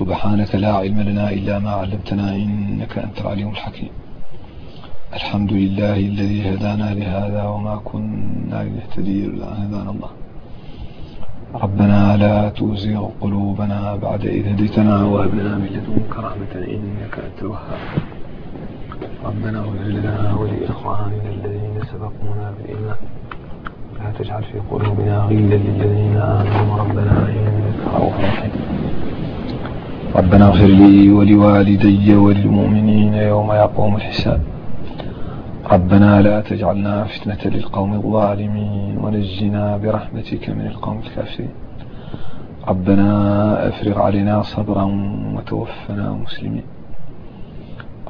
سبحانك لا علم لنا إلا ما علمتنا إنك أنت العليم الحكيم. الحمد لله الذي هدانا لهذا وما كنا لنهتدي إلا هدانا الله. ربنا لا تزغ قلوبنا بعد إذ هديتنا وهب لنا من لدنك رحمة إنك أنت الوهاب. ربنا اغفر لنا ولإخواننا الذين سبقونا بالإيمان. لا تجعل في قلوبنا غلا للذين آمنوا. ربنا إنك رؤوف رحيم. ربنا اغفر لي ولوالدي وللمؤمنين يوم يقوم الحساب. ربنا لا تجعلنا فتنة للقوم الظالمين ونجنا برحمتك من القوم الكافرين. ربنا أفرغ علينا صبرا وتوفنا مسلمين.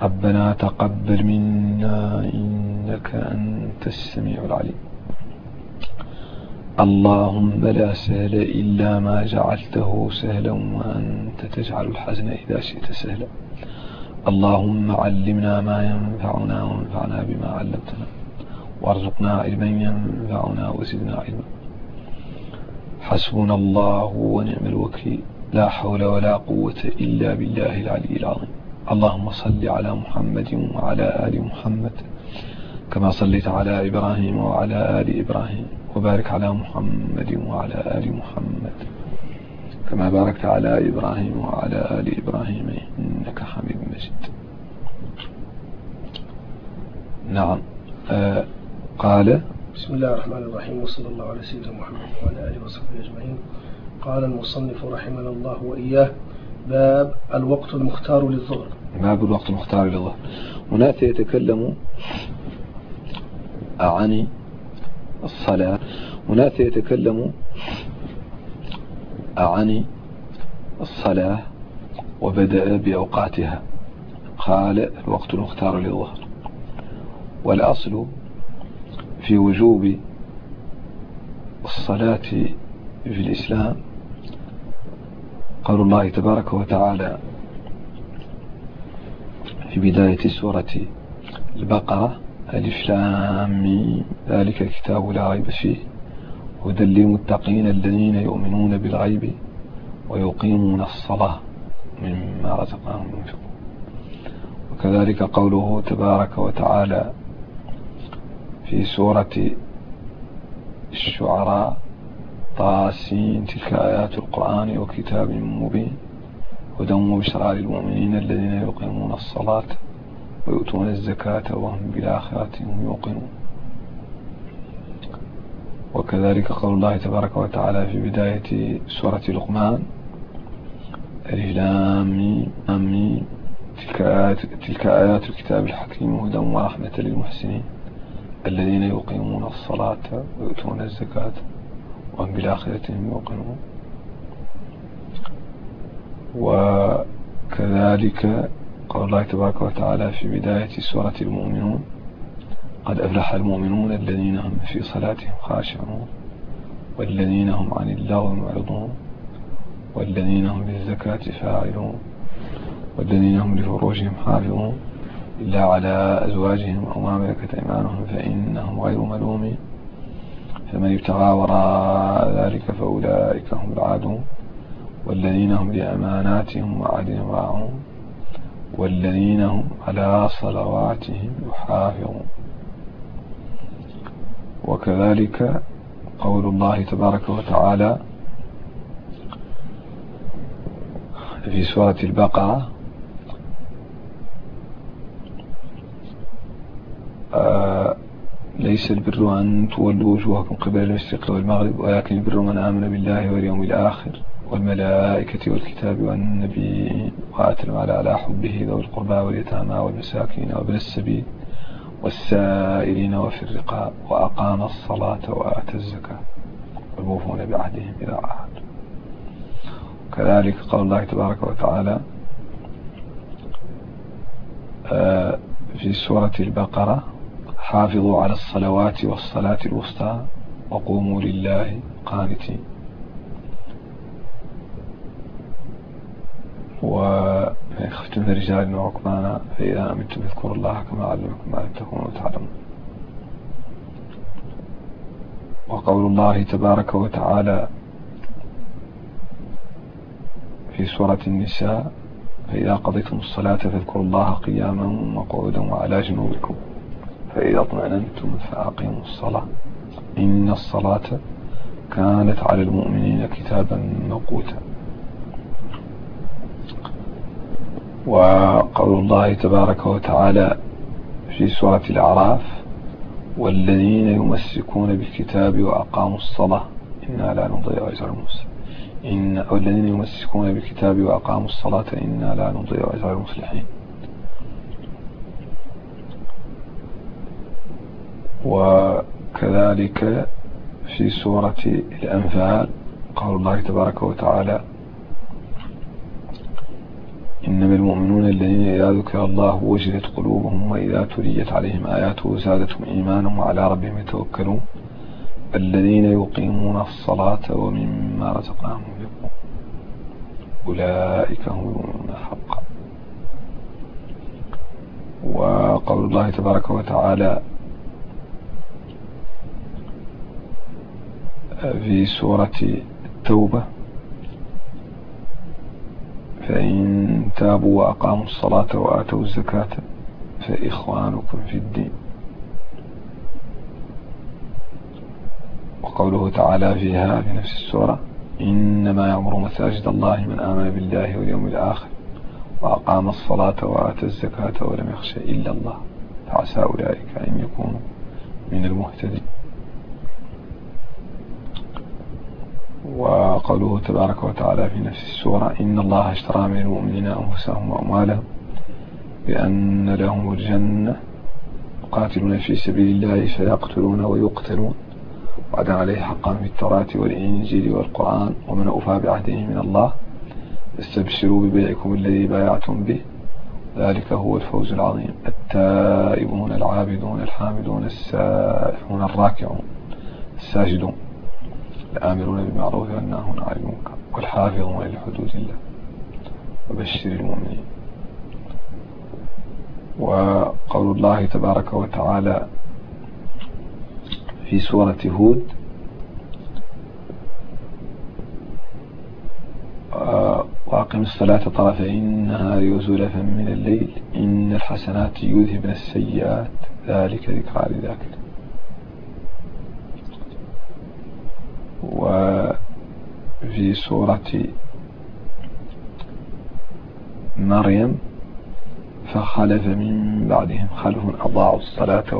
ربنا تقبل منا إنك أنت السميع العليم. اللهم لا سهل إلا ما جعلته سهلا وأنت تجعل الحزن إذا شئت سهلا. اللهم علمنا ما ينفعنا وانفعنا بما علمتنا. وارزقنا علما ينفعنا وزدنا علما. حسبنا الله ونعم الوكيل. لا حول ولا قوة إلا بالله العلي العظيم. اللهم صل على محمد وعلى آل محمد كما صليت على إبراهيم وعلى آل إبراهيم. وبارك على محمد وعلى آل محمد. كما باركت على إبراهيم وعلى آل إبراهيم إنك حميد مجيد. نعم. آه قال بسم الله الرحمن الرحيم وصلى الله على سيدنا محمد وعلى آله وصحبه أجمعين. قال المصنف رحمنا الله وإياه باب الوقت المختار للظهر. باب الوقت المختار للظهر. هناك يتكلم عن الصلاة هناك يتكلم عن الصلاة وبدأ بأوقاتها. قال الوقت المختار للظهر. والأصل في وجوب الصلاة في الإسلام قول الله تبارك وتعالى في بداية سورة البقرة ألف لام ذلك الكتاب لا ريب فيه. هدى للمتقين الذين يؤمنون بالغيب ويقيمون الصلاة مما رزقناهم ينفقون. وكذلك قوله تبارك وتعالى في سورة الشعراء طاسين تلك آيات القرآن وكتاب مبين. هدى وبشرى للمؤمنين الذين يقيمون الصلاة ويؤتون الزكاة وهم بالآخرة هم يوقنون. وكذلك قول الله تبارك وتعالى في بداية سورة لقمان ألف لام تلك آيات, تلك آيات الكتاب الحكيم هدى ورحمة للمحسنين الذين يقيمون الصلاة ويؤتون الزكاة وهم بالآخرة هم يوقنون. وكذلك قال الله تبارك وتعالى في بداية سورة المؤمنون قد أفلح المؤمنون الذين هم في صلاتهم خاشعون والذين هم عن اللغو معرضون والذين هم للزكاة فاعلون والذين هم لفروجهم حافظون إلا على أزواجهم أو ما ملكت أيمانهم فإنهم غير ملومين. فمن ابتغى وراء ذلك فأولئك هم العادون والذين هم لأماناتهم وعدهم راعون. والذين هم على صلواتهم يحافظون. وكذلك قول الله تبارك وتعالى في سورة البقرة آه ليس البر أن تولوا وجوهكم قبل المشرق والمغرب ولكن البر من آمن بالله واليوم الآخر. والملائكة والكتاب والنبي وآتى المال على حبه ذوي القربى واليتامى والمساكين وابن السبيل والسائلين وفي الرقاب وأقام الصلاة وآتى الزكاة والموفون بعهدهم إذا عاهدوا كذلك قال الله تبارك وتعالى آه، في سورة البقرة حافظوا على الصلوات والصلاة الوسطى وقوموا لله قانتين. وإن خفتم رجال وركبانا فإذا أمنتم اذكروا الله كما علمكم ما لم تكونوا تعلمون. وقول الله تبارك وتعالى في سورة النساء فإذا قضيتم الصلاة فاذكروا الله قياما وقعودا وعلى جنوبكم. فإذا اطمأننتم فأقيموا الصلاة. إن الصلاة كانت على المؤمنين كتابا موقوتا وقول الله تبارك وتعالى في سورة الأعراف والذين يمسكون بالكتاب وأقاموا الصلاة. إنا لا نضيع أجر المسلمين إن والذين يمسكون بالكتاب وأقاموا الصلاة إنا لا نضيع أجر المصلحين. وكذلك في سورة الأنفال قال الله تبارك وتعالى إنما المؤمنون الذين إذا ذكر الله وجلت قلوبهم وإذا تليت عليهم آياته زادتهم إيمانا وعلى ربهم يتوكلون. الذين يقيمون الصلاة ومما رزقناهم ينفقون. أولئك هم المؤمنون حقا. وقول الله تبارك وتعالى في سورة التوبة فإن تابوا وأقاموا الصلاة وآتوا الزكاة فإخوانكم في الدين. وقوله تعالى فيها في نفس السورة إنما يعمر مساجد الله من آمن بالله واليوم الآخر وأقام الصلاة وآتى الزكاة ولم يخشى إلا الله. فعسى أولئك أن يكونوا من المهتدين. وقوله تبارك وتعالى في نفس السورة إن الله اشترى من المؤمنين أنفسهم وأموالهم بأن لهم الجنة. يقاتلون في سبيل الله فيقتلون ويقتلون. وعدا عليه حقا في التوراة والإنجيل والقرآن. ومن أوفى بعهده من الله استبشروا ببيعكم الذي بايعتم به. ذلك هو الفوز العظيم. التائبون العابدون الحامدون السائحون الراكعون الساجدون. الآمرون بالمعروف والناهون عن المنكر. والحافظون لحدود الله وبشر المؤمنين. وقول الله تبارك وتعالى في سورة هود وأقم الصلاة طرفي النهار وزلفا من الليل إن الحسنات يذهبن السيئات. ذلك ذكرى لذاكر وفي سورة مريم فخلف من بعدهم خلف أضاعوا الصلاة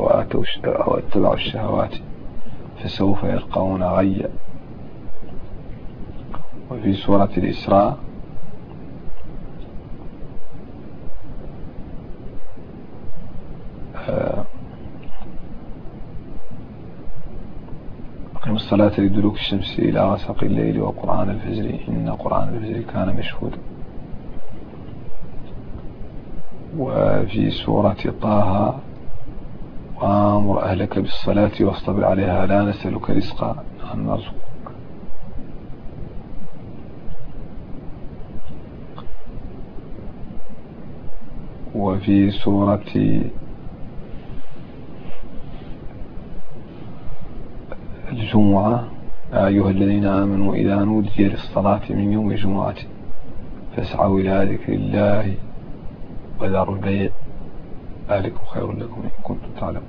واتبعوا الشهوات فسوف يلقون غيا. وفي سورة الإسراء أقيم الصلاة لدلوك الشمس إلى غسق الليل وقرآن الفجر. إن قرآن الفجر كان مشهودا. وفي سورة طه وأمر أهلك بالصلاة واصطبر عليها لا نسألك رزقا. نحن نرزقك وفي سورة الجمعة أيها الذين آمنوا إذا نودي للصلاة من يوم الجمعة فاسعوا إلى ذكر الله وذروا البيع. ذلك خير لكم إن كنتم تعلمون.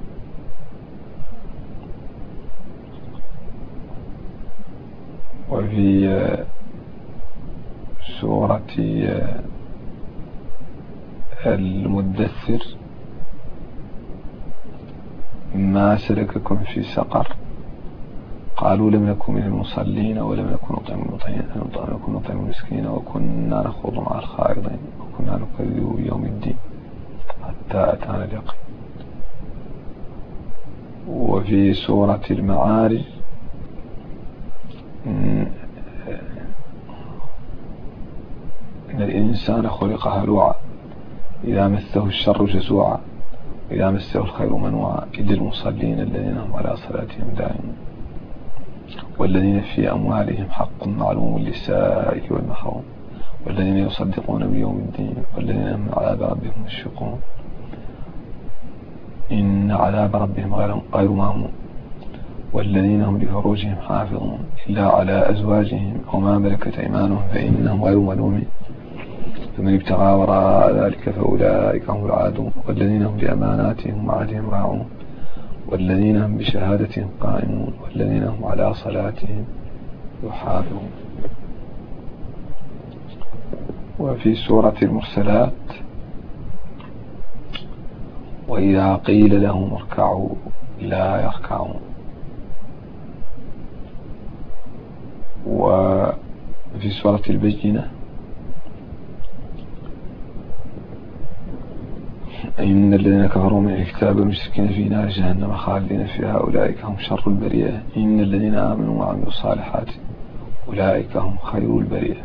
وفي سورة المدثر ما سلككم في سقر؟ قالوا لم نكن من المصلين ولم نكن نطعم نكن نطعم المسكين وكنا نخوض مع الخائضين وكنا نكذب بيوم الدين حتى أتانا اليقين. وفي سورة المعارج إن الإنسان خلق هلوعا. إذا مسه الشر جزوعا. إذا مسه الخير منوعا. إذ المصلين الذين هم على صلاتهم دائمون والذين في أموالهم حق معلوم للسائل والمحروم والذين يصدقون بيوم الدين والذين هم عذاب ربهم مشفقون. إن عذاب ربهم غير مامون والذين هم لفروجهم حافظون. إلا على أزواجهم أو ما ملكت أيمانهم فإنهم غير ملومين. فمن ابتغى وراء ذلك فأولئك هم العادون والذين هم بأماناتهم وعهدهم راعون. والذين هم بشهادتهم قائمون والذين هم على صلاتهم يحافظون. وفي سورة المرسلات وإذا قيل لهم اركعوا لا يركعون. وفي سورة البينة إن الذين كفروا من الكتاب والمشركين في نار جهنم خالدين فيها. أولئك هم شر البرية. إن الذين آمنوا وعملوا الصالحات أولئك هم خير البرية.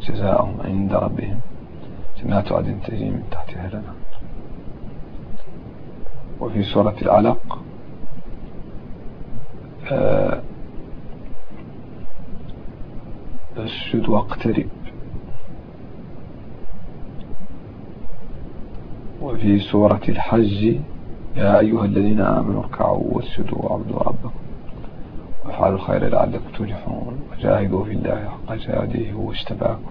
جزاؤهم عند ربهم. جنات عدن تجري من تحتها لنا وفي سورة العلق آه، اسجد وأقترب. وفي سورة الحج يا أيها الذين آمنوا اركعوا واسجدوا واعبدوا ربكم وافعلوا الخير لعلكم تفلحون وجاهدوا في الله حق جهاده هو اجتباكم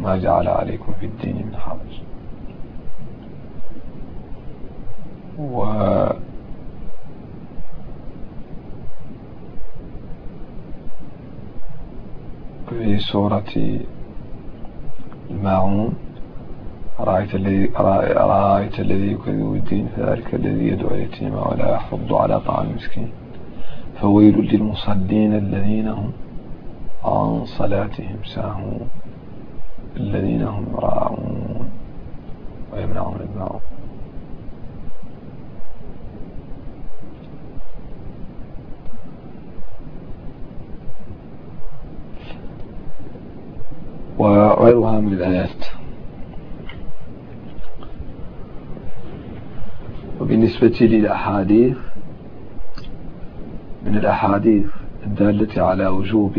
ما جعل عليكم في الدين من حرج. و في سورة الماعون أرأيت الذي أرأيت الذي يكذب الدين فذلك الذي يدعو اليتيم ولا يحض على طعام المسكين. فويل للمصلين الذين هم عن صلاتهم ساهون. الذين هم يراعون ويمنعون الماعون وغيرها من الآيات. وبالنسبة للأحاديث من الأحاديث الدالة على وجوب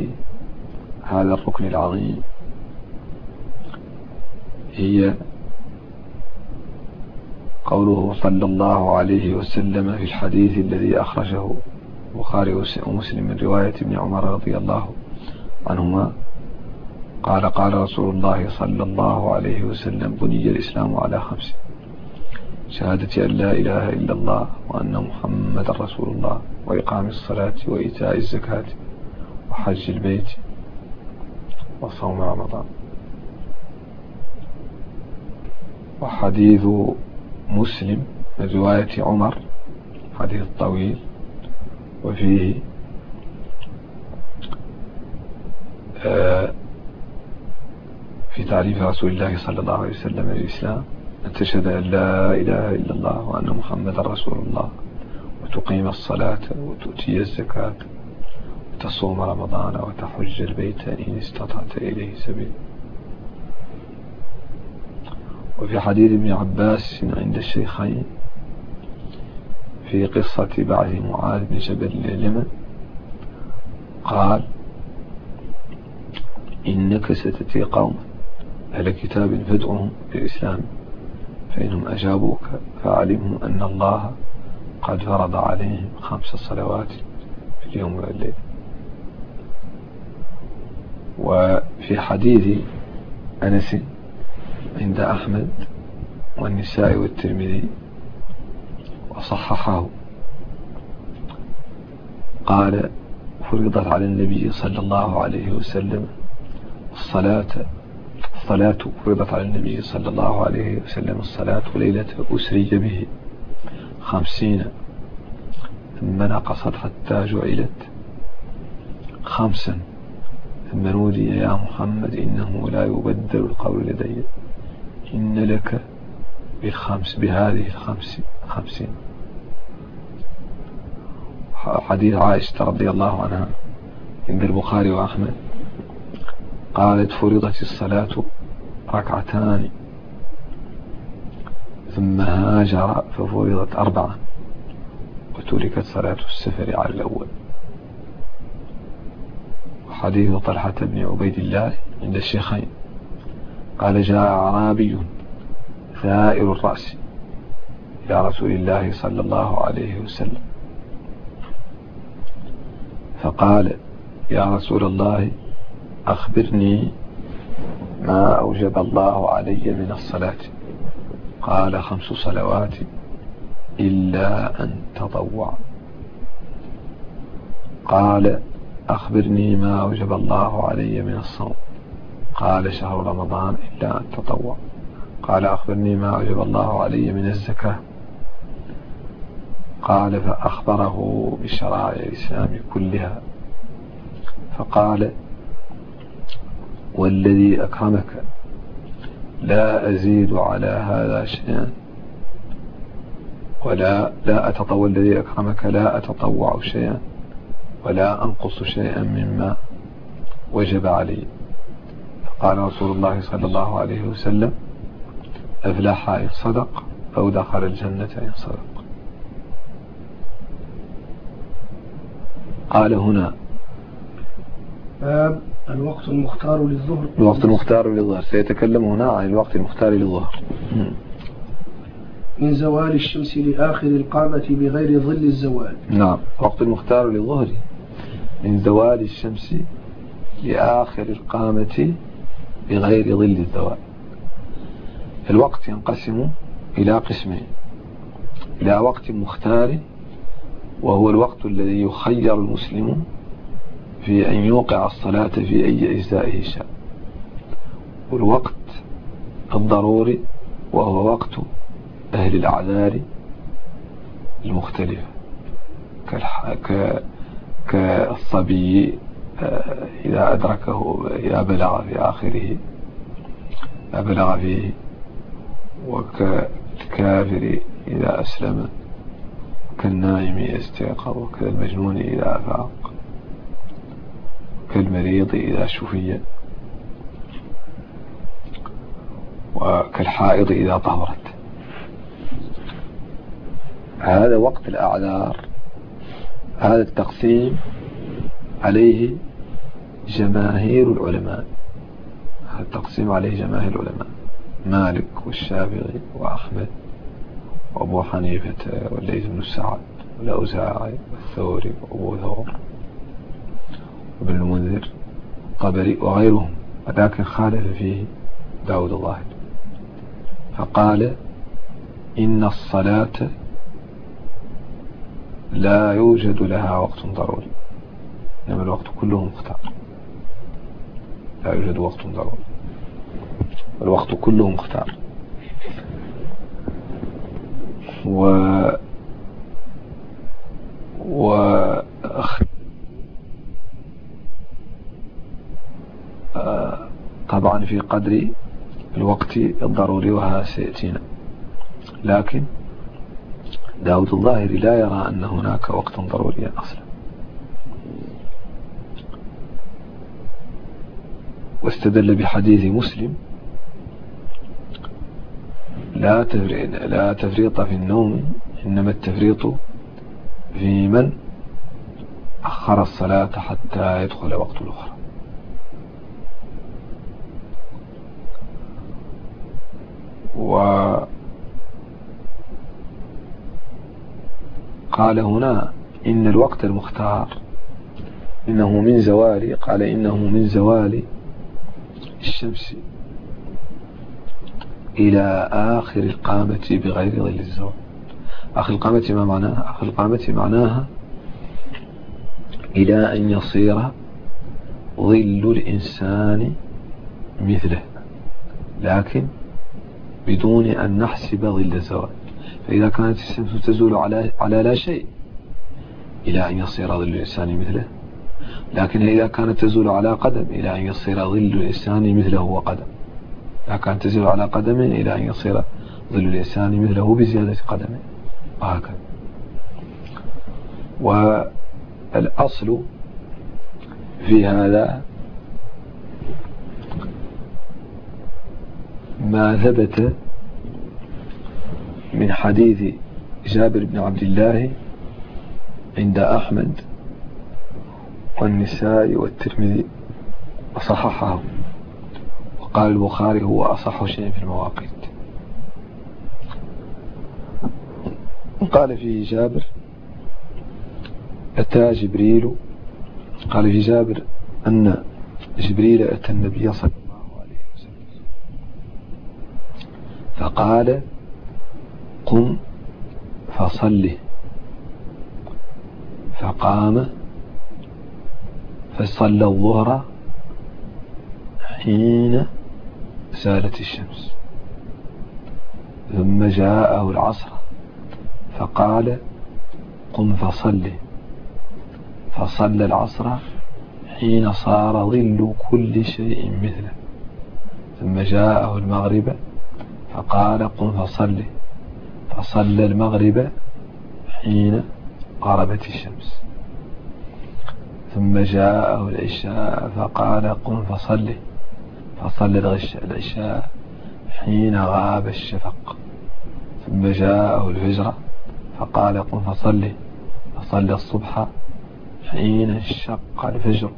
هذا الركن العظيم. هي قوله صلى الله عليه وسلم في الحديث الذي أخرجه البخاري ومسلم من رواية ابن عمر رضي الله عنهما قال قال رسول الله صلى الله عليه وسلم بني الإسلام على خمس شهادة أن لا إله إلا الله وأن محمد رسول الله وإقام الصلاة وإيتاء الزكاة وحج البيت وصوم رمضان. وحديث مسلم من رواية عمر حديث طويل وفيه آه في تعريف رسول الله صلى الله عليه وسلم الإسلام أن تشهد أن لا إله إلا الله وأن محمد رسول الله. وتقيم الصلاة وتؤتي الزكاة وتصوم رمضان وتحج البيت إن استطعت إليه سبيل. وفي حديث ابن عباس عند الشيخين في قصة بعث معاذ بن جبل لليمن قال إنك ستتي قوم أهل كتاب فادعهم بالإسلام. فإنهم أجابوك فعلمهم أن الله قد فرض عليهم خمس صلوات في اليوم والليل. وفي حديث أنس عند أحمد والنساء والترمذي وصححه. قال فرضت على النبي صلى الله عليه وسلم الصلاة الصلاة فرضت على النبي صلى الله عليه وسلم الصلاة ليلة أسري به خمسين ثم نقصت حتى جعلت خمسا ثم نودي يا محمد إنه لا يبدل القول لدي إن لك بالخمس بهذه الخمس خمسين. حديث عائشة رضي الله عنها عند البخاري وأحمد. قالت فرضت الصلاة ركعتان ثم هاجر ففرضت أربعة. وتركت صلاة السفر على الأول. وحديث طلحة بن عبيد الله عند الشيخين. قال جاء أعرابي ثائر الرأس إلى رسول الله صلى الله عليه وسلم. فقال يا رسول الله أخبرني ما أوجب الله علي من الصلاة. قال خمس صلوات إلا أن تطوع. قال أخبرني ما أوجب الله علي من الصوم. قال شهر رمضان إلا أن تطوع. قال أخبرني ما أوجب الله علي من الزكاة. قال فأخبره بشرائع الإسلام كلها. فقال والذي أكرمك. لا أزيد على هذا شيئا. ولا لا أتطوع الذي أكرمك. لا أتطوع شيئا. ولا أنقص شيئا مما وجب علي. قال رسول الله صلى الله عليه وسلم أفلح إن صدق أو دخل الجنة إن صدق. قال هنا باب الوقت المختار للظهر. الوقت المختار للظهر. سيتكلم هنا عن الوقت المختار للظهر. من زوال الشمس لآخر القامة بغير ظل الزوال. نعم. وقت المختار للظهر. من زوال الشمس لآخر القامة بغير ظل الزوال. الوقت ينقسم إلى قسمين. إلى وقت مختار وهو الوقت الذي يخير المسلم في أن يوقع الصلاة في أي أجزائه شاء والوقت الضروري وهو وقت أهل الأعذار المختلفة. كالصبي آه، إذا أدركه إذا بلغ في آخره إذا بلغ فيه. وكالكافر إذا أسلم كالنائم استيقظ وكالمجنون إذا أفاق. كالمريض إذا شفي. وكالحائض إذا طهرت. هذا وقت الأعذار. هذا التقسيم عليه جماهير العلماء. هذا التقسيم عليه جماهير العلماء. مالك والشافعي وأحمد وأبو حنيفة والليث بن سعد والأوزاعي والثوري وأبو ثور. وابن المنذر طبري وغيرهم ولكن خالف فيه داود الظاهر. فقال إن الصلاة لا يوجد لها وقت ضروري. إنما الوقت كله مختار. لا يوجد وقت ضروري. الوقت كله مختار. و و طبعا في قدر الوقت الضروري وهذا سيأتينا. لكن داود الظاهري لا يرى أن هناك وقتا ضروريا أصلا. واستدل بحديث مسلم لا لا تفريط في النوم إنما التفريط في من أخر الصلاة حتى يدخل وقت الأخرى. وقال هنا إن الوقت المختار إنه من زوال قال إنه من زوال الشمس إلى آخر القامة بغير ظل الزوال. آخر القامة ما معناها؟ آخر القامة معناها إلى أن يصير ظل الإنسان مثله. لكن بدون أن نحسب ظل الزوال فإذا كانت الشمس تزول على على لا شيء إلى أن يصير ظل الإنسان مثله. لكن إذا كانت تزول على قدم إلى أن يصير ظل الإنسان مثله وقدم. إذا كانت تزول على قدم إلى أن يصير ظل الإنسان مثله بزيادة قدمه وهكذا. والأصل في هذا ما ثبت من حديث جابر بن عبد الله عند أحمد والنساء والترمذي وصححه. وقال البخاري هو أصح شيء في المواقيت. قال فيه جابر أتى جبريل. قال في جابر أن جبريل أتى النبي صلى الله عليه وسلم فقال قم فصله فقام فصلى الظهر حين سالت الشمس. ثم جاءه العصر فقال قم فصله فصلى العصر حين صار ظل كل شيء مثله. ثم جاءه المغرب فقال قم فصله فصلى المغرب حين غربت الشمس. ثم جاءه العشاء فقال قم فصله فصلى العشاء حين غاب الشفق. ثم جاءه الفجر فقال قم فصله فصلى الصبح حين انشق الفجر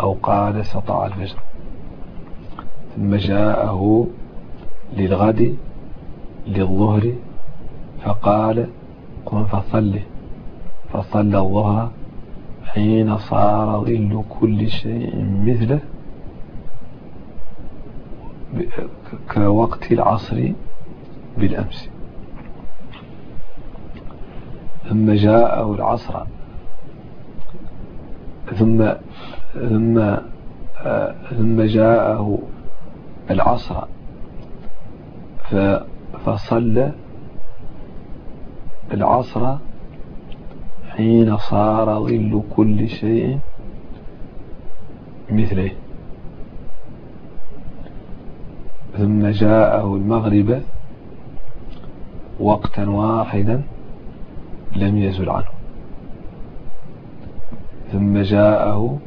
أو قال سطع الفجر. ثم جاءه للغد للظهر فقال قم فصله فصلى الظهر حين صار ظل كل شيء مثله. كوقت العصر بالأمس. ثم جاءه العصر. ثم ثم ثم جاءه العصر. فصلى العصر حين صار ظل كل شيء مثله. ثم جاءه المغرب وقتا واحدا لم يزل عنه. ثم جاءه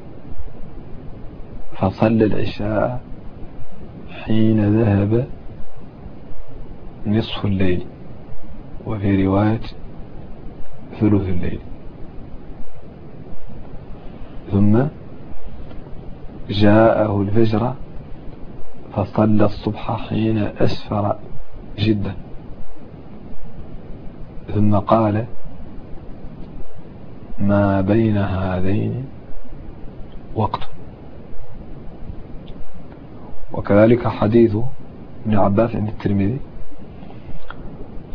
فصلى العشاء حين ذهب نصف الليل وفي رواية ثلث الليل. ثم جاءه الفجر فصلى الصبح حين أسفر جدا. ثم قال ما بين هذين وقت. وكذلك حديث ابن عباس عند الترمذي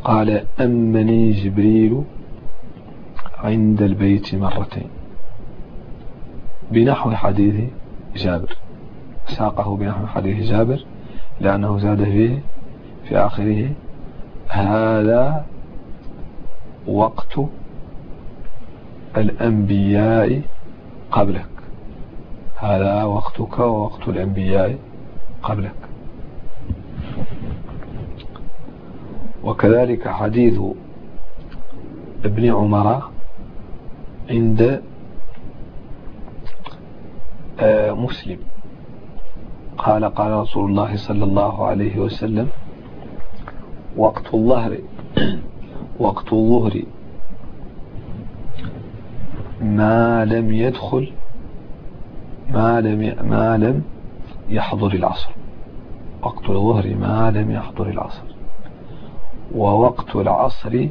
قال أمني جبريل عند البيت مرتين بنحو حديث جابر. ساقه بنحو حديث جابر لأنه زاد فيه في آخره هذا وقت الأنبياء قبلك. هذا وقتك ووقت الأنبياء قبلك. وكذلك حديث ابن عمر عند آه، مسلم. قال قال رسول الله صلى الله عليه وسلم وقت الظهر وقت الظهر ما لم يدخل ما لم ما لم يحضر العصر. وقت الظهر ما لم يحضر العصر. ووقت العصر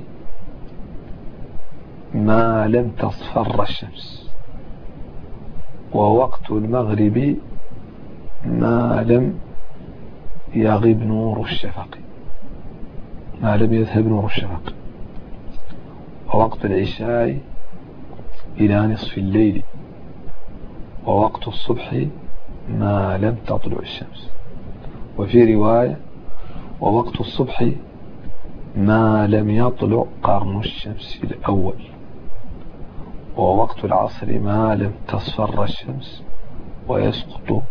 ما لم تصفر الشمس. ووقت المغرب ما لم يغب نور الشفق. ما لم يذهب نور الشفق. ووقت العشاء إلى نصف الليل. ووقت الصبح ما لم تطلع الشمس. وفي رواية ووقت الصبح ما لم يطلع قرن الشمس الأول. ووقت العصر ما لم تصفر الشمس ويسقط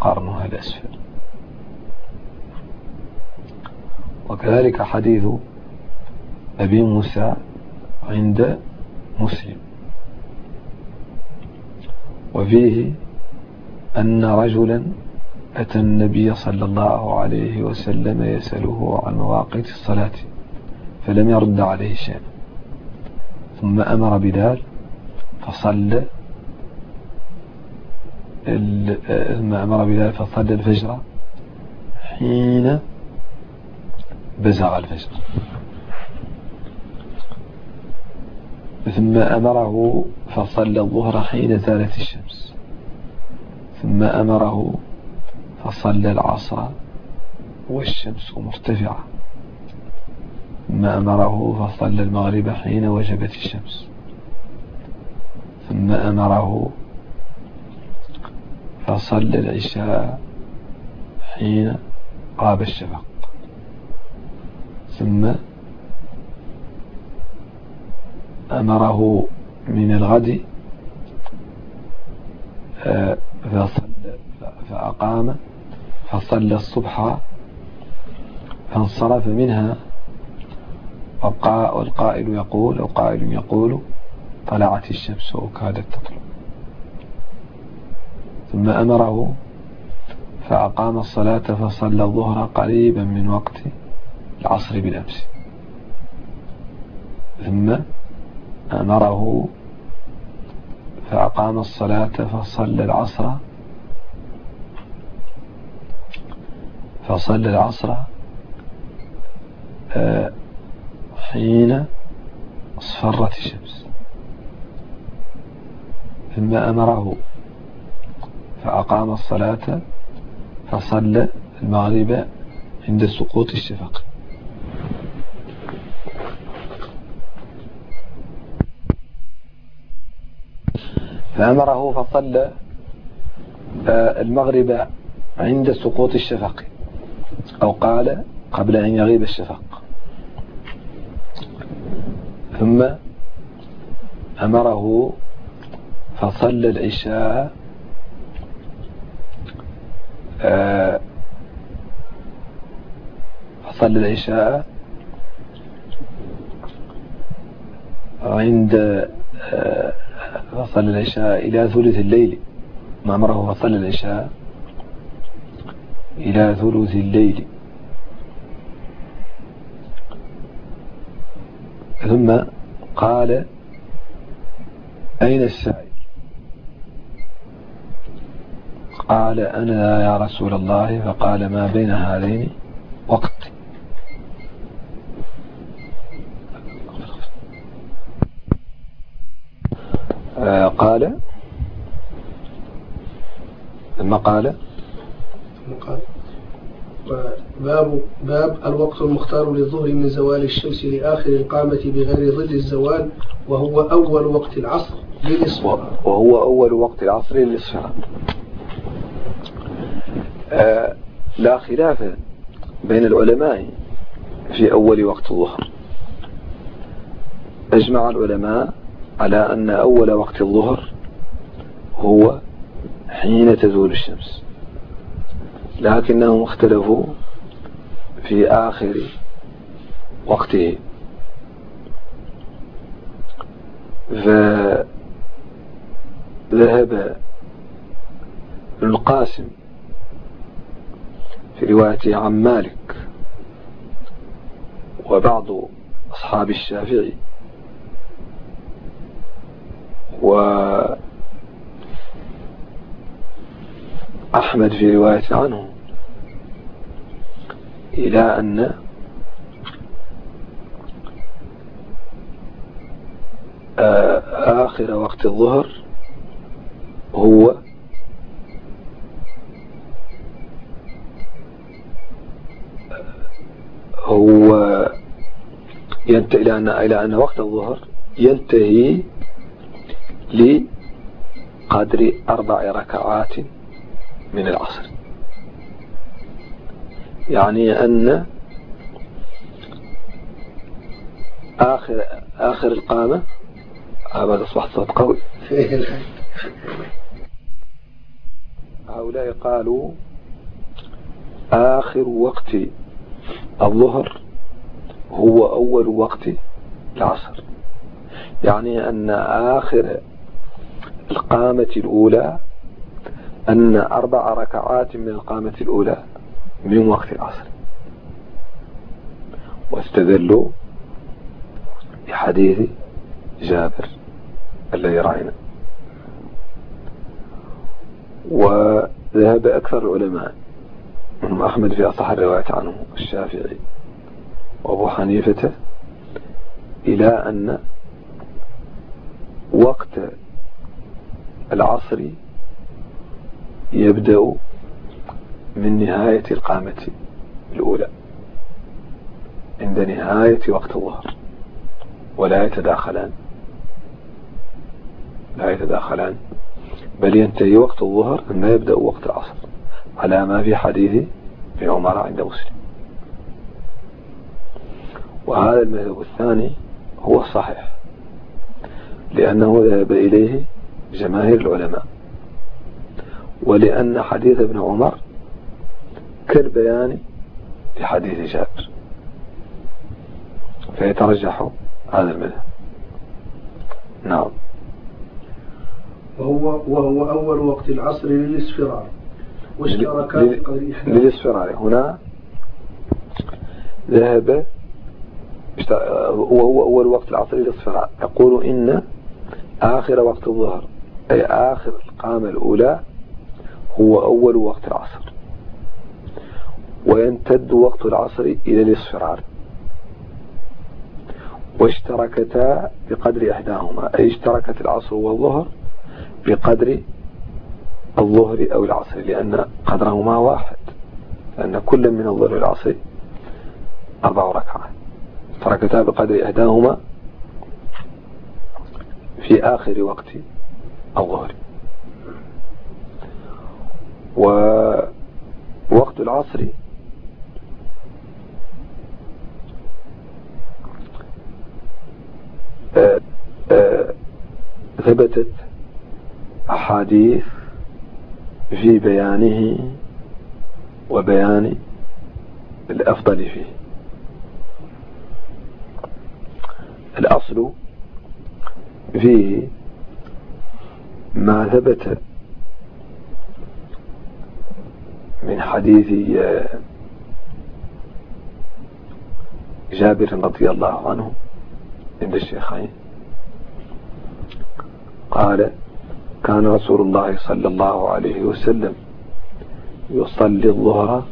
قرنها الأسفل. وكذلك حديث أبي موسى عند مسلم. وفيه أن رجلا أتى النبي صلى الله عليه وسلم يسأله عن مواقيت الصلاة فلم يرد عليه شيء. ثم أمر بلال فصلى ثم أمر بلال فصلى الفجر حين بزغ الفجر. ثم أمره فصلى الظهر حين زالت الشمس. ثم أمره فصلى العصر والشمس مرتفعة. ثم أمره فصلى المغرب حين وجبت الشمس. ثم أمره فصلى العشاء حين غاب الشفق. ثم أمره من الغد آه، فأقام فصلى الصبح فانصرف منها. والقائل يقول أو قائل يقول طلعت الشمس وكادت تطلع. ثم أمره فأقام الصلاة فصلى الظهر قريبا من وقت العصر بالأمس ثم أمره فأقام الصلاة فصلى العصر فصلى العصر آه، حين اصفرت الشمس. ثم أمره فأقام الصلاة فصلى المغرب عند سقوط الشفق. فأمره فصلى آه، المغرب عند سقوط الشفق. أو قال قبل أن يغيب الشفق. ثم أمره فصلى العشاء آه، فصلى العشاء عند آه، فصلى العشاء إلى ثلث الليل. ما أمره فصلى العشاء. إلى ثلث الليل. ثم قال أين السائل؟ قال أنا يا رسول الله. فقال ما بين هذين؟ وقت. قال ثم قال باب باب الوقت المختار للظهر من زوال الشمس لآخر القامة بغير ظل الزوال وهو أول وقت العصر للإصفار وهو أول وقت العصر للإصفار آه لا خلاف بين العلماء في أول وقت الظهر. أجمع العلماء على أن أول وقت الظهر هو حين تزول الشمس. لكنهم اختلفوا في آخر وقته فذهب القاسم في روايته عن مالك وبعض أصحاب الشافعي. وأحمد في رواية عنه. إلى أن آخر وقت الظهر هو هو ينتهي إلى أن إلى أن وقت الظهر ينتهي لقدر أربع ركعات من العصر. يعني أن آخر آخر القامة هذا أصبح صوت قوي. هؤلاء قالوا آخر وقت الظهر هو أول وقت العصر. يعني أن آخر القامة الأولى أن أربع ركعات من القامة الأولى. من وقت العصر. واستدلوا بحديث جابر الذي رأينا. وذهب أكثر العلماء منهم أحمد في أصح الرواية عنه الشافعي وأبو حنيفة إلى أن وقت العصر يبدأ من نهاية القامة الأولى. عند نهاية وقت الظهر. ولا يتداخلان. لا يتداخلان. بل ينتهي وقت الظهر ثم يبدأ وقت العصر. على ما في حديث ابن عمر عند مسلم. وهذا المذهب الثاني هو الصحيح. لأنه ذهب إليه جماهير العلماء. ولأن حديث ابن عمر كالبيان في حديث جابر. فيترجح هذا المذهب. نعم. وهو وهو أول وقت العصر للإصفرار. واشتركا للإصفرار. هنا ذهب وهو أول وقت العصر للإصفرار. يقول إن آخر وقت الظهر أي آخر القامة الأولى هو أول وقت العصر. ويمتد وقت العصر إلى الاصفرار واشتركتا بقدر إحداهما أي اشتركت العصر والظهر بقدر الظهر أو العصر لأن قدرهما واحد لأن كل من الظهر والعصر أربع ركعات. اشتركتا بقدر إحداهما في آخر وقت الظهر. ووقت العصر آه، آه، ثبتت أحاديث في بيانه وبيان الأفضل فيه. الأصل فيه ما ثبت من حديث جابر رضي الله عنه عند الشيخين. قال كان رسول الله صلى الله عليه وسلم يصلي الظهر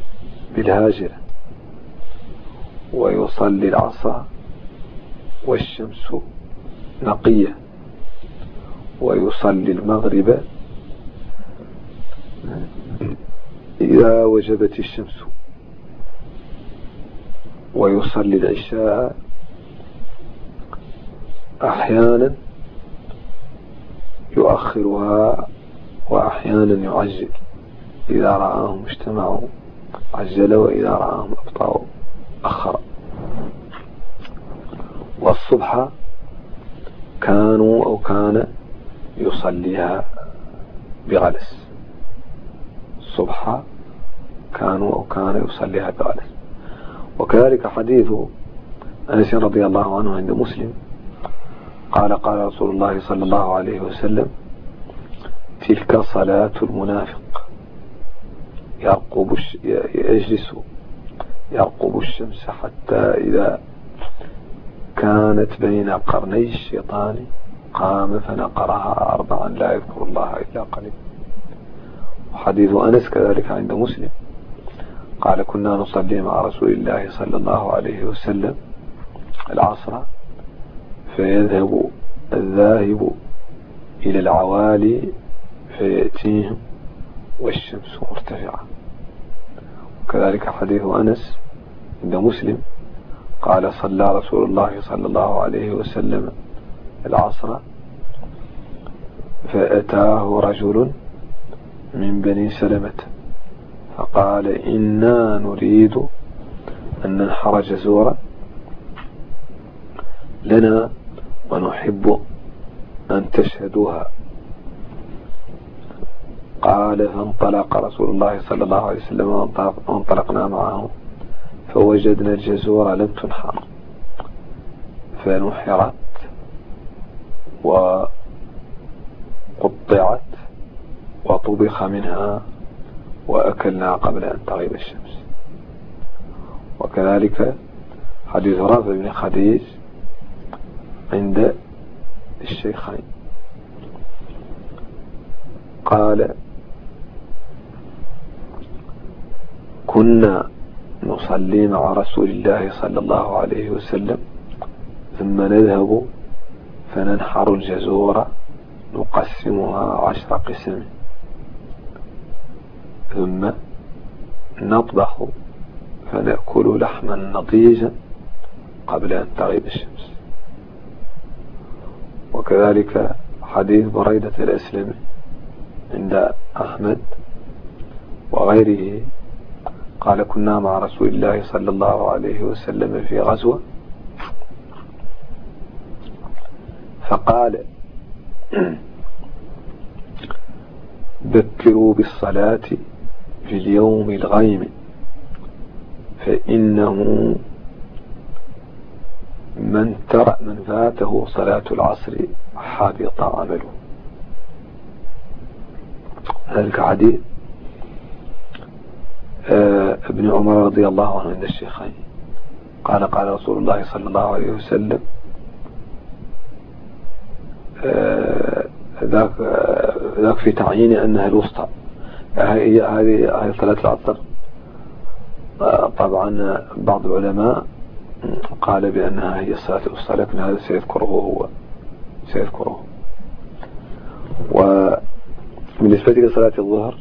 بالهاجرة ويصلي العصر والشمس نقية ويصلي المغرب إذا وجبت الشمس ويصلي العشاء أحيانا يؤخرها وأحيانا يعجل إذا رآهم اجتمعوا عجل وإذا رآهم أبطأوا أخر. والصبح كانوا أو كان يصليها بغلس. الصبح كانوا أو كان يصليها بغلس. وكذلك حديث أنس رضي الله عنه عند مسلم قال قال رسول الله صلى الله عليه وسلم تلك صلاة المنافق. يرقب يجلس يرقب الشمس حتى إذا كانت بين قرني الشيطان قام فنقرها أربعا لا يذكر الله إلا قليلا. وحديث أنس كذلك عند مسلم. قال كنا نصلي مع رسول الله صلى الله عليه وسلم العصر فيذهب الذاهب إلى العوالي فيأتيهم والشمس مرتفعة. وكذلك حديث أنس عند مسلم قال صلى رسول الله صلى الله عليه وسلم العصر فأتاه رجل من بني سلمة فقال إنا نريد أن ننحر جزورا لنا ونحب أن تشهدوها. قال فانطلق رسول الله صلى الله عليه وسلم وانطلقنا معه فوجدنا الجزور لم تنحر فنحرت وقطعت وطبخ منها وأكلنا قبل أن تغيب الشمس. وكذلك حديث رافع بن خديج عند الشيخين. قال كنا نصلي مع رسول الله صلى الله عليه وسلم ثم نذهب فننحر الجزور نقسمها عشر قسم ثم نطبخ فنأكل لحما نضيجا قبل أن تغيب الشمس. وكذلك حديث بريدة الأسلمي عند أحمد وغيره. قال كنا مع رسول الله صلى الله عليه وسلم في غزوة. فقال ذكروا بالصلاة في اليوم الغيم فإنه من ترى من فاته صلاة العصر حبط عمله. ذلك حديث آه، ابن عمر رضي الله عنه عند الشيخين. قال قال رسول الله صلى الله عليه وسلم آه، ذاك ذاك في تعيين أنها الوسطى. هذه هذه صلاة العصر. آه، طبعا بعض العلماء قال بأنها هي الصلاة لكن هذا سيذكره هو. سيذكره. وبالنسبة لصلاة الظهر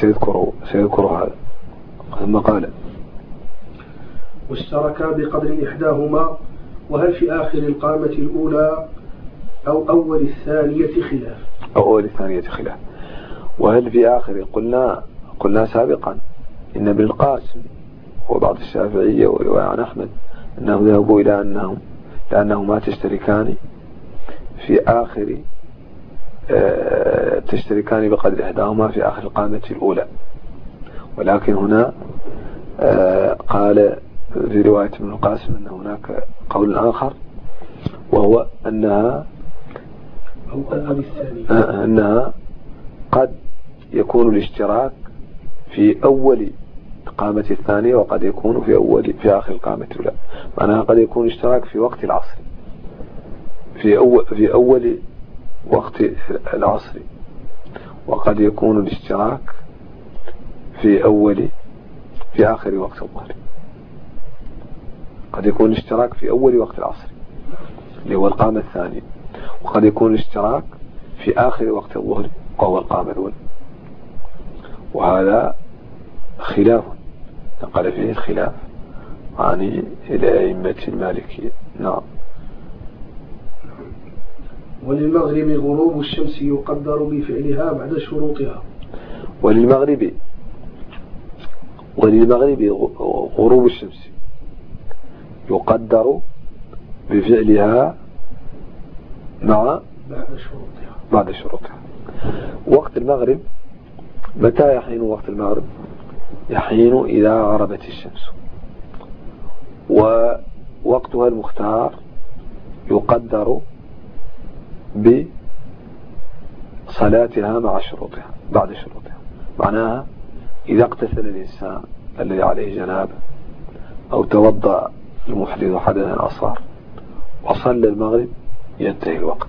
سيذكر سيذكر هذا. ثم قال واشتركا بقدر إحداهما وهل في آخر القامة الأولى أو أول الثانية خلاف؟ أو أول الثانية خلاف. وهل في آخر؟ قلنا قلنا سابقا إن ابن القاسم وبعض الشافعية ورواية عن أحمد أنهم ذهبوا إلى أنهم لأنهما تشتركان في آخر آه، تشتركان بقدر إحداهما في آخر القامة الأولى. ولكن هنا آه، قال في رواية ابن القاسم أن هناك قول آخر وهو أنها آه، أنها قد يكون الاشتراك في أول القامة الثانية وقد يكون في أول في آخر القامة الأولى. معناها قد يكون اشتراك في وقت العصر. في أول في أول وقت العصر. وقد يكون الاشتراك في أول في آخر وقت الظهر. قد يكون الاشتراك في أول وقت العصر اللي هو القامة الثانية. وقد يكون الاشتراك في آخر وقت الظهر وهو القامة الأولى. وهذا خلاف. نقل فيه الخلاف. عن الأئمة المالكية نعم. وللمغرب غروب الشمس يقدر بفعلها بعد شروطها. وللمغرب وللمغرب غروب الشمس يقدر بفعلها مع بعد شروطها. بعد شروطها. وقت المغرب متى يحين وقت المغرب؟ يحين إذا غربت الشمس. ووقتها المختار يقدر بصلاتها مع شروطها بعد شروطها. معناها إذا اقتتل الإنسان الذي عليه جنابة أو توضأ المحدث حدثا أصغر وصلى المغرب ينتهي الوقت.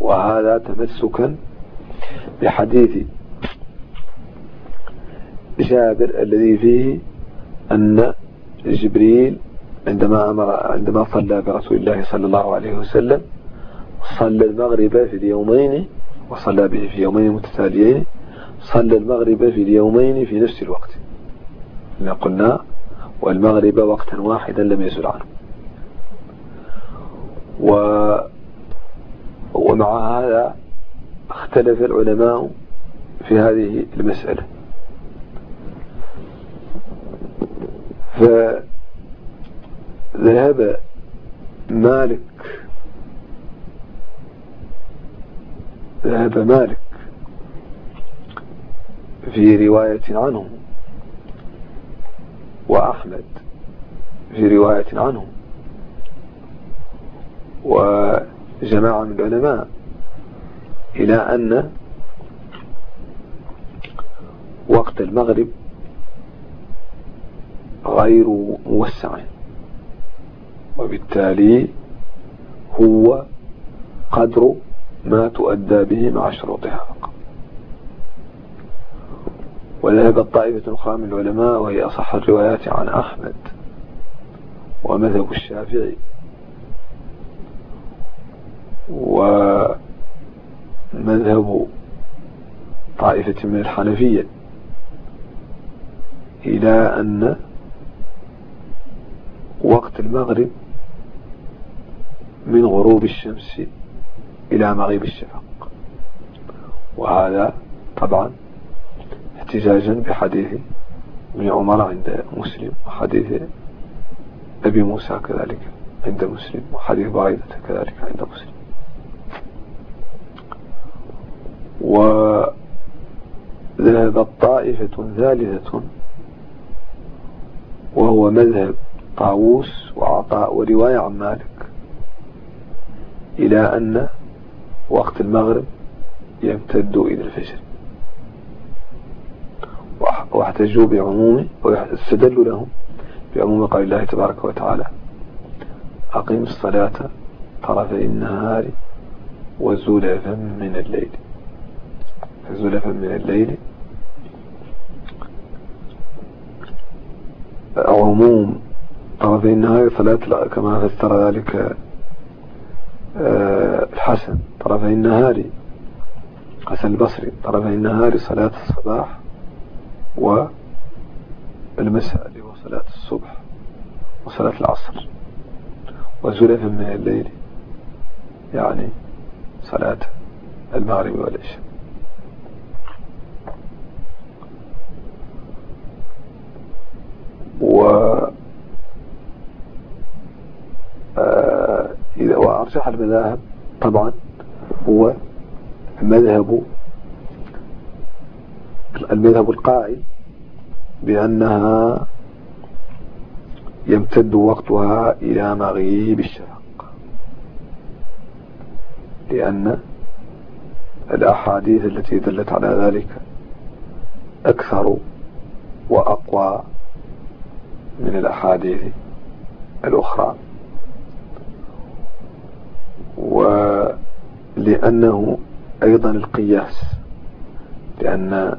وهذا تمسكا بحديث جابر الذي فيه أن جبريل عندما أمر عندما صلى برسول الله صلى الله عليه وسلم صلى المغرب في اليومين وصلى به في يومين متتاليين صلى المغرب في اليومين في نفس الوقت. كما قلنا والمغرب وقتا واحدا لم يزل عنه. و ومع هذا اختلف العلماء في هذه المسألة. فذهب مالك ذهب مالك في رواية عنه وأحمد في رواية عنه وجماعة من العلماء إلى أن وقت المغرب غير موسع. وبالتالي هو قدر ما تؤدى به مع شروطها وذهبت طائفة أخرى من العلماء وهي أصح الروايات عن أحمد ومذهب الشافعي. ومذهب طائفة من الحنفية إلى أن وقت المغرب من غروب الشمس إلى مغيب الشفق وهذا طبعا احتجاجا بحديث ابن عمر عند مسلم وحديث أبي موسى كذلك عند مسلم وحديث بريدة كذلك عند مسلم. وذهبت طائفة ثالثة وهو مذهب طاووس وعطاء ورواية عن مالك إلى أن وقت المغرب يمتد إلى الفجر. واحتجوا بعموم واستدلوا لهم بعموم قول الله تبارك وتعالى أقيم الصلاة طرفي النهار وزلفا من الليل. زلفا من الليل. عموم طرفي النهار صلاة كما فسر ذلك آه، الحسن. طرفي النهار حسن البصري طرفي النهار صلاة الصباح والمساء اللي هو صلاة الصبح وصلاة العصر. وزلفا من الليل يعني صلاة المغرب والعشاء. و إذا وأرجح المذاهب طبعا هو مذهب المذهب القائل بأنها يمتد وقتها إلى مغيب الشفق لأن الأحاديث التي دلت على ذلك أكثر وأقوى من الأحاديث الأخرى. ولأنه أيضا القياس لأن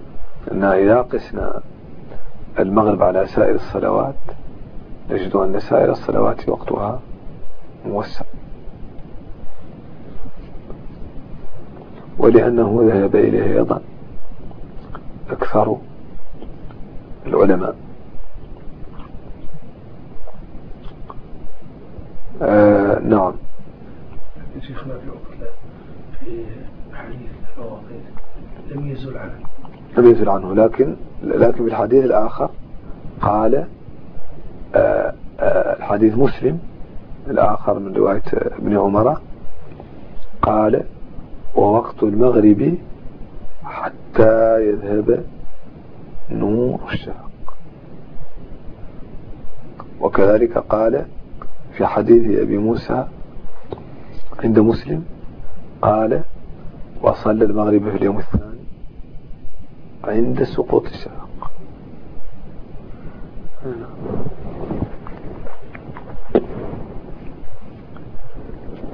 إذا قسنا المغرب على سائر الصلوات نجد أن سائر الصلوات وقتها موسع. ولأنه ذهب إليه أيضا أكثر العلماء. آه نعم. شيخنا في حديث الفواقد لم يزل عنه لم يزل عنه لكن لكن في الحديث الآخر قال آه آه الحديث مسلم الآخر من رواية ابن عمر قال ووقت المغرب حتى يذهب نور الشفق وكذلك قال في حديث أبي موسى عند مسلم قال وصلى المغرب في اليوم الثاني عند سقوط الشفق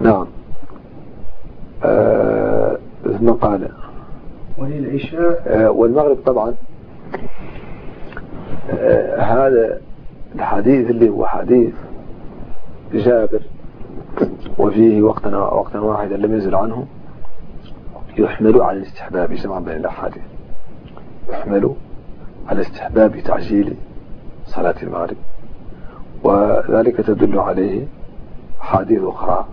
نعم. آه ثم قال. وللعشاء؟ آه والمغرب طبعا. آه هذا الحديث اللي هو حديث جابر وفيه وقتا وقتا واحدا لم ينزل عنه يحمل على الاستحباب جمعا بين الأحاديث يحمل على استحباب تعجيل صلاة المغرب. وذلك تدل عليه حديث أخرى.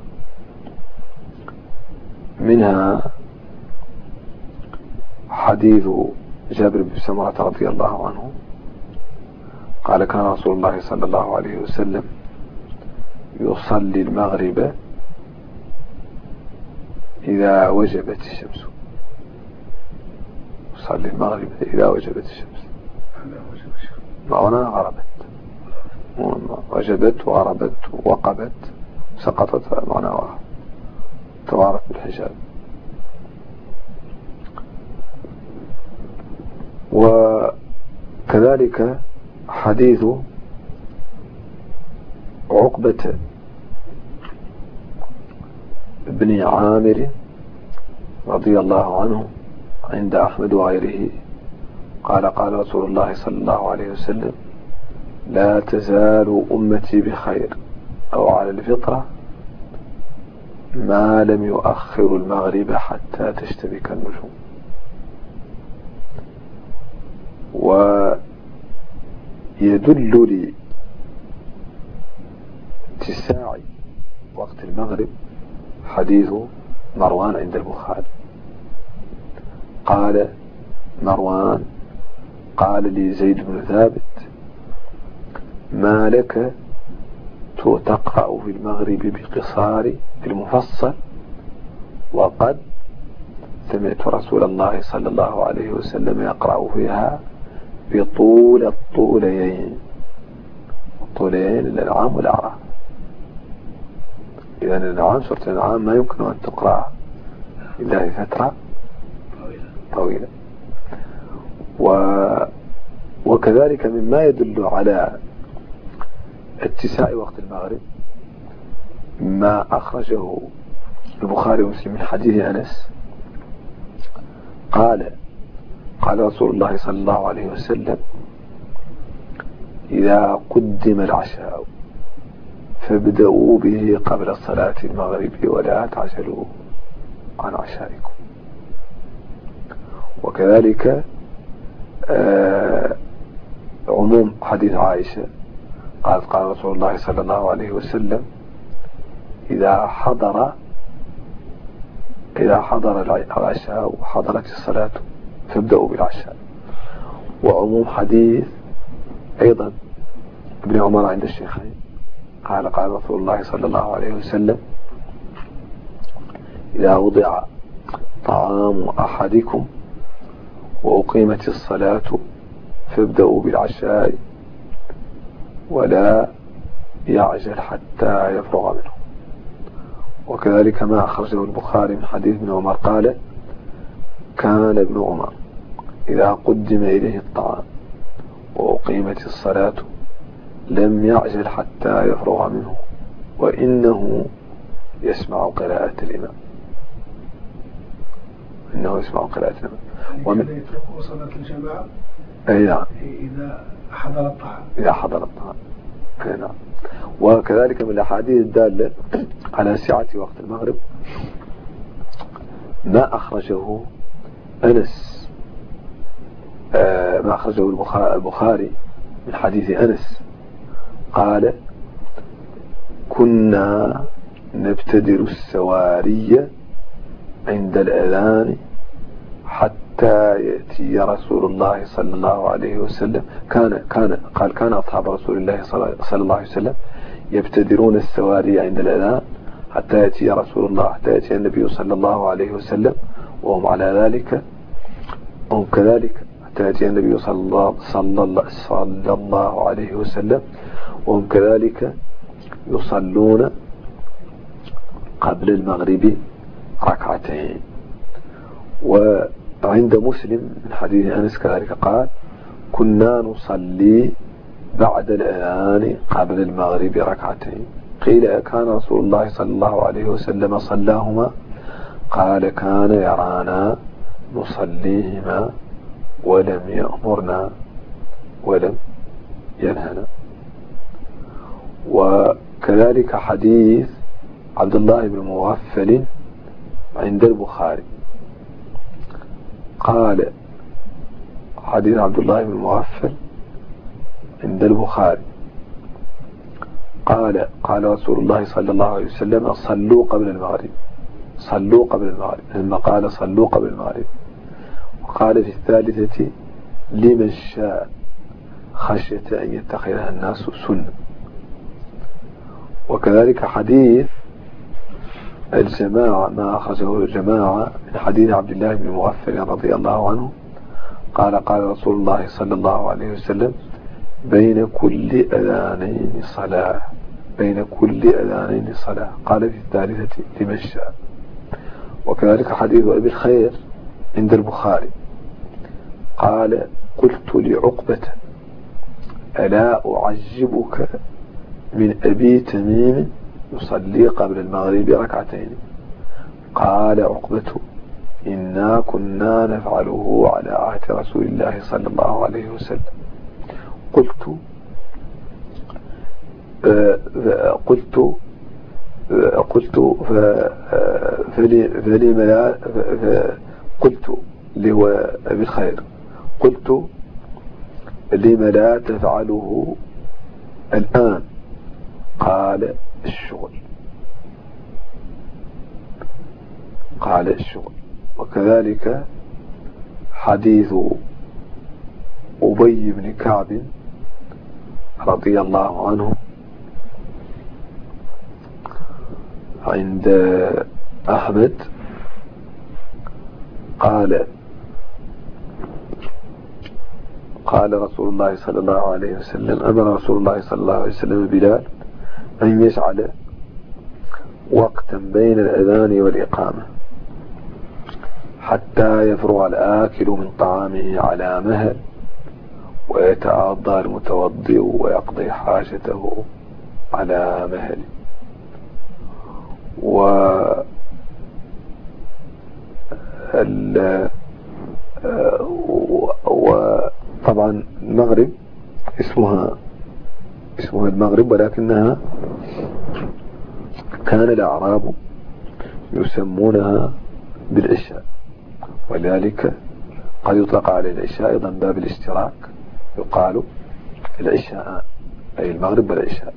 منها حديث جابر بن سمرة رضي الله عنه. قال كان رسول الله صلى الله عليه وسلم يصلي المغرب إذا وجبت الشمس. يصلي المغرب إذا وجبت الشمس. هنا غربت. وجبت وغربت وقبت سقطت معنى واحد توارت بالحجاب وكذلك حديث عقبة بن عامر رضي الله عنه عند أحمد وغيره. قال قال رسول الله صلى الله عليه وسلم لا تزال أمتي بخير أو على الفطرة ما لم يؤخر المغرب حتى تشتبك النجوم. ويدل لي اتساع وقت المغرب حديث مروان عند البخاري. قال مروان قال لي زيد بن ثابت ما لك تقرأ في المغرب بقصار المفصل؟ وقد سمعت رسول الله صلى الله عليه وسلم يقرأ فيها بطول الطوليين الطوليين الأنعام والأعراف إذا الأنعام سورة الأنعام ما يمكن أن تقرأ إلا في فترة طويلة. و وكذلك مما يدل على اتساع وقت المغرب ما أخرجه البخاري ومسلم من حديث أنس قال قال رسول الله صلى الله عليه وسلم إذا قدم العشاء فابدأوا به قبل صلاة المغرب ولا تعجلوا عن عشائكم. وكذلك آه عموم حديث عائشة قالت قال رسول الله صلى الله عليه وسلم إذا حضر إذا حضر العشاء وحضرت الصلاة فابدأوا بالعشاء. وعموم حديث أيضا ابن عمر عند الشيخين. قال قال رسول الله صلى الله عليه وسلم إذا وضع طعام أحدكم وأقيمت الصلاة فابدأوا بالعشاء ولا يعجل حتى يفرغ منه. وكذلك ما أخرجه البخاري من حديث ابن عمر قال كان ابن عمر إذا قدم إليه الطعام وأقيمت الصلاة لم يعجل حتى يفرغ منه وإنه يسمع قراءة الإمام. إنه يسمع قراءة الإمام. ومن وصلت الجماعة أي نعم. إذا حضر الطعام إذا حضر الطعام أي نعم. وكذلك من الأحاديث الدالة على سعة وقت المغرب ما أخرجه أنس آه، ما أخرجه البخاري من حديث أنس. قال كنا نبتدر السواري عند الأذان حتى يأتي رسول الله صلى الله عليه وسلم. كان كان قال كان أصحاب رسول الله صلى الله عليه وسلم يبتدرون السواري عند الأذان حتى يأتي رسول الله حتى يأتي النبي صلى الله عليه وسلم وهم على ذلك وهم كذلك حتى يأتي النبي صلى الله, صلى الله, صلى الله عليه وسلم. وهم كذلك يصلون قبل المغرب ركعتين. وعند مسلم من حديث أنس كذلك قال كنا نصلي بعد الأذان قبل المغرب ركعتين. قيل كان رسول الله صلى الله عليه وسلم صلاهما؟ قال كان يرانا نصليهما ولم يأمرنا ولم ينهنا. وكذلك حديث عبد الله بن مغفل عند البخاري. قال حديث عبد الله بن مغفل عند البخاري. قال قال رسول الله صلى الله عليه وسلم صلوا قبل المغرب صلوا قبل المغرب. لما قال صلوا قبل المغرب. وقال في الثالثة لمن شاء خشية أن يتخذها الناس سنة. وكذلك حديث الجماعة ما أخرجه الجماعة من حديث عبد الله بن مغفل رضي الله عنه قال قال رسول الله صلى الله عليه وسلم بين كل أذانين صلاة بين كل أذانين صلاة. قال في الثالثة شاء وكذلك حديث أبي الخير عند البخاري قال قلت لعقبة ألا أعجبك من أبي تميم يصلي قبل المغرب ركعتين. قال عقبة إنا كنا نفعله على عهد رسول الله صلى الله عليه وسلم. قلت قلت قلت فلي ملا قلت اللي هو أبي الخير. قلت لم لا تفعله الآن. قال الشغل. قال الشغل. وكذلك حديث أبي بن كعب رضي الله عنه عند أحمد قال قال رسول الله صلى الله عليه وسلم أمر رسول الله صلى الله عليه وسلم بلال أن يجعل وقتا بين الأذان والإقامة حتى يفرغ الآكل من طعامه على مهل ويتعضى المتوضئ ويقضي حاجته على مهل. و وطبعا المغرب اسمها اسمها المغرب ولكنها كان الأعراب يسمونها بالعشاء ولذلك قد يطلق عليه العشاء أيضا باب الاشتراك يقال العشاء أي المغرب والعشاء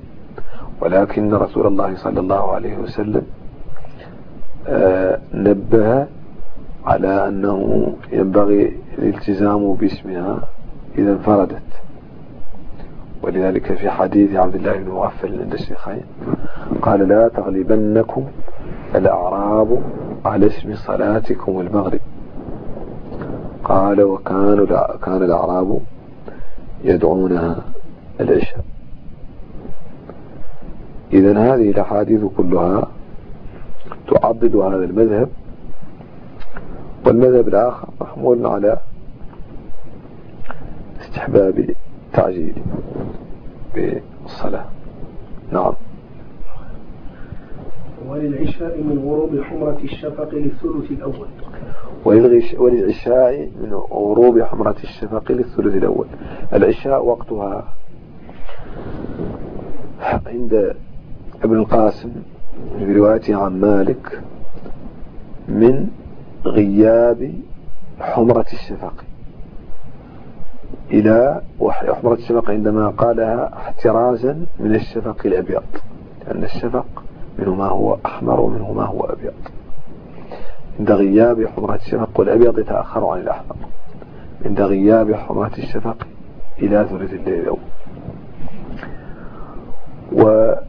ولكن رسول الله صلى الله عليه وسلم آه، نبه على أنه ينبغي الالتزام باسمها إذا انفردت. ولذلك في حديث عبد الله بن مغفل عند الشيخين قال لا تغلبنكم الأعراب على اسم صلاتكم المغرب. قال وكانوا كان الأعراب يدعونها العشاء. إذا هذه الأحاديث كلها تعضد هذا المذهب والمذهب الآخر محمول على استحباب تعجيل بالصلاة. نعم. وللعشاء من غروب حمرة الشفق للثلث الأول. وللعشاء من غروب حمرة الشفق للثلث الأول. العشاء وقتها عند ابن القاسم في روايته عن مالك من غياب حمرة الشفق. إلى حمرة الشفق عندما قالها احترازا من الشفق الأبيض لأن الشفق منه ما هو أحمر ومنه ما هو أبيض. عند غياب حمرة الشفق والأبيض يتأخر عن الأحمر. عند غياب حمرة الشفق إلى ثلث الليل الأول وقد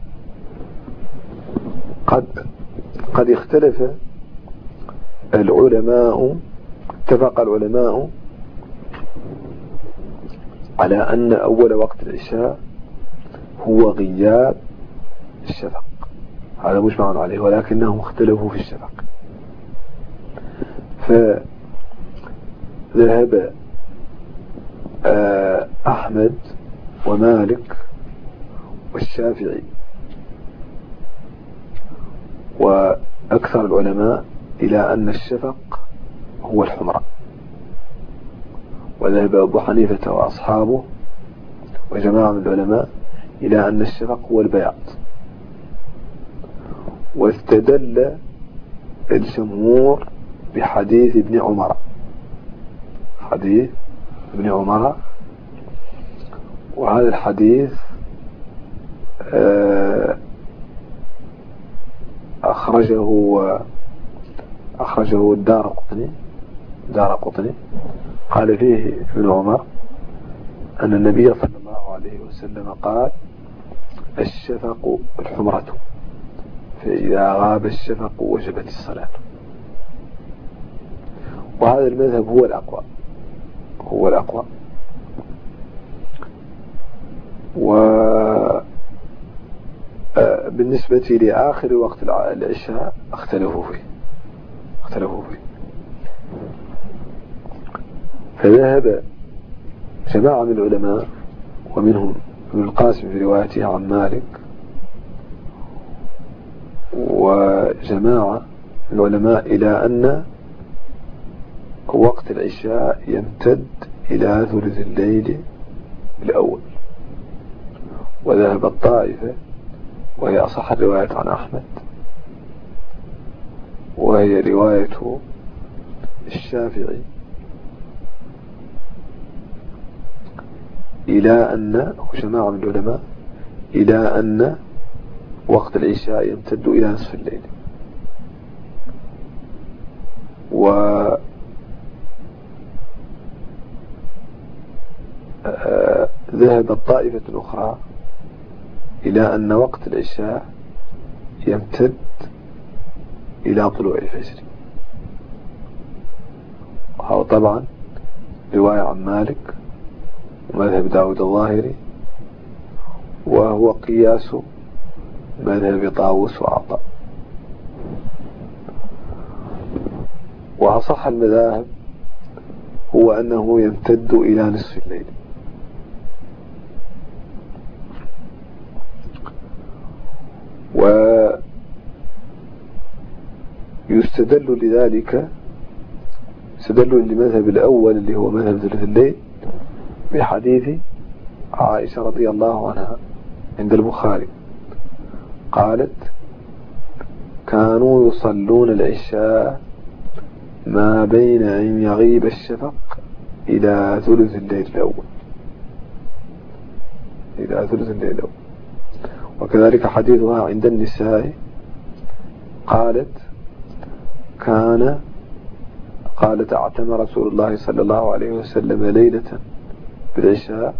قد اختلف العلماء اتفق العلماء على أن أول وقت العشاء هو غياب الشفق. هذا مجمع عليه ولكنهم اختلفوا في الشفق. فذهب آه، أحمد ومالك والشافعي وأكثر العلماء إلى أن الشفق هو الحمراء وذهب أبو حنيفة وأصحابه وجماعة من العلماء إلى أن الشفق هو البياض. واستدل الجمهور بحديث ابن عمر. حديث ابن عمر. وهذا الحديث آه، أخرجه أخرجه الدار قطني دار قطني. قال فيه ابن عمر أن النبي صلى الله عليه وسلم قال الشفق الحمرة فإذا غاب الشفق وجبت الصلاة. وهذا المذهب هو الأقوى هو الأقوى. و بالنسبة لآخر وقت العشاء اختلفوا فيه اختلفوا فيه. فذهب جماعة من العلماء ومنهم ابن القاسم في روايته عن مالك وجماعة العلماء إلى أن وقت العشاء يمتد إلى ثلث الليل الأول. وذهب الطائفة وهي أصح الرواية عن أحمد. وهي رواية الشافعي إلى أن وجماعة من العلماء إلى أن وقت العشاء يمتد إلى نصف الليل. و ذهبت طائفة أخرى إلى أن وقت العشاء يمتد إلى طلوع الفجر. وهو طبعا رواية عن مالك ومذهب داود الظاهري وهو قياس مذهب طاووس وعطاء وأصح المذاهب هو أنه يمتد إلى نصف الليل. ويستدل لذلك يستدل للمذهب الأول اللي هو مذهب ثلث الليل بحديث عائشة رضي الله عنها عند البخاري. قالت كانوا يصلون العشاء ما بين أن يغيب الشفق إلى ثلث الليل الأول. إلى ثلث الليل الأول. وكذلك حديثها عند النساء. قالت كان قالت اعتم رسول الله صلى الله عليه وسلم ليلة بالعشاء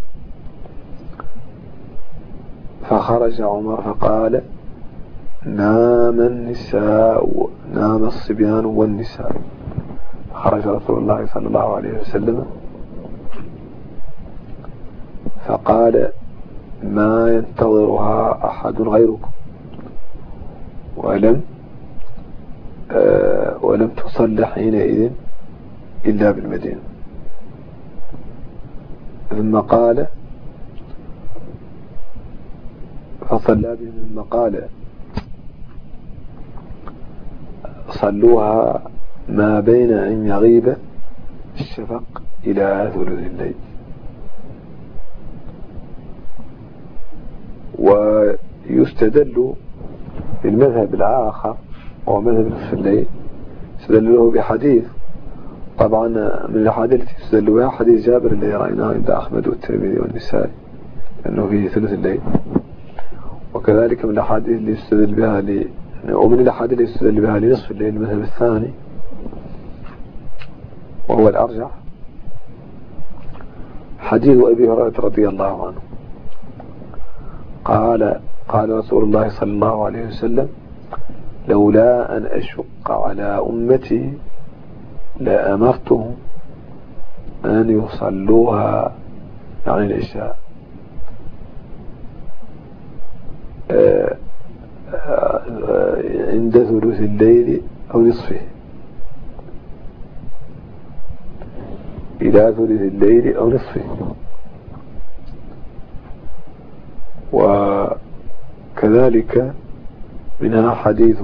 فخرج عمر فقال نام النساء نام الصبيان والنساء. خرج رسول الله صلى الله عليه وسلم فقال ما ينتظرها أحد غيركم. ولم آه ولم تصل حينئذ إلا بالمدينة. ثم قال فصلى بهم ثم قال صلوها ما بين أن يغيب الشفق إلى ثلث الليل. ويستدل بالمذهب الآخر وهو مذهب نصف الليل يستدل له بحديث طبعا من الأحاديث التي بها حديث جابر الذي رأيناه عند أحمد والترمذي والنسائي أنه فيه ثلث الليل. وكذلك من الأحاديث اللي يستدل بها ل... ومن الأحاديث اللي يستدل بها لنصف الليل المذهب الثاني وهو الأرجح حديث أبي هريرة رضي الله عنه. قال قال رسول الله صلى الله عليه وسلم لولا أن أشق على أمتي لأمرتهم أن يصلوها يعني العشاء. عند ثلث الليل أو نصفه. إلى ثلث الليل أو نصفه. وكذلك منها حديث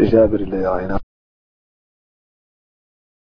جابر الذي رأيناه